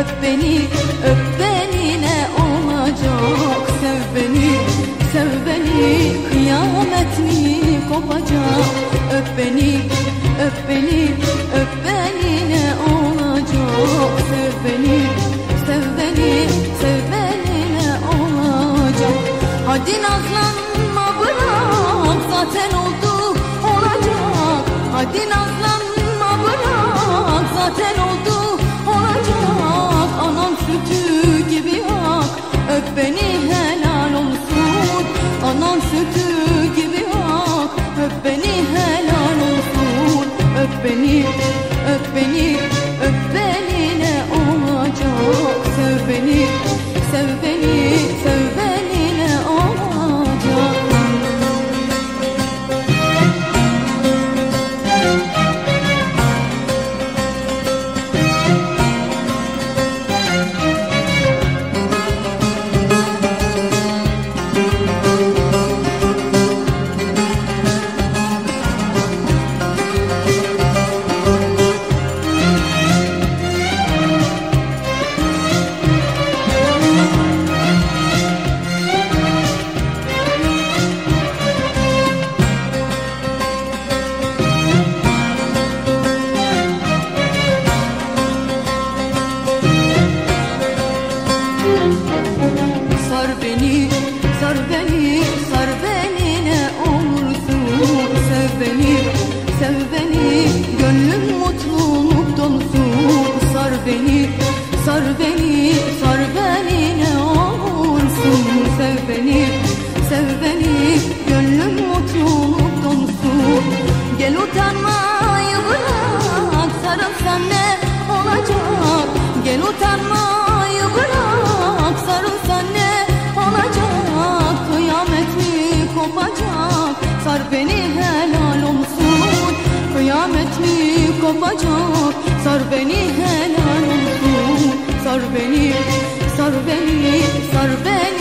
öp beni öp beni ne olacak? Sev beni sev beni kıyamet mi kopacak? Öp beni öp beni öp beni ne olacak? Sev beni sev beni sev beni ne olacak? Hadi nazlanma bırak zaten Anam sütü gibi ak öp beni helal olsun. Öp beni öp beni sar beni, sar beni ne olursun Sev beni, sev beni, gönlüm mutluluk dolusun Sar beni, sar beni, sar beni ne olursun Sev beni, sev beni, gönlüm mutluluk dolusun Gel utanmayı bırak, sarılsan ne olacak. Gel utanmayı sar beni helal olsun. Kıyamet mi kopacak, sar beni helal olsun. Sar beni, sar beni, sar beni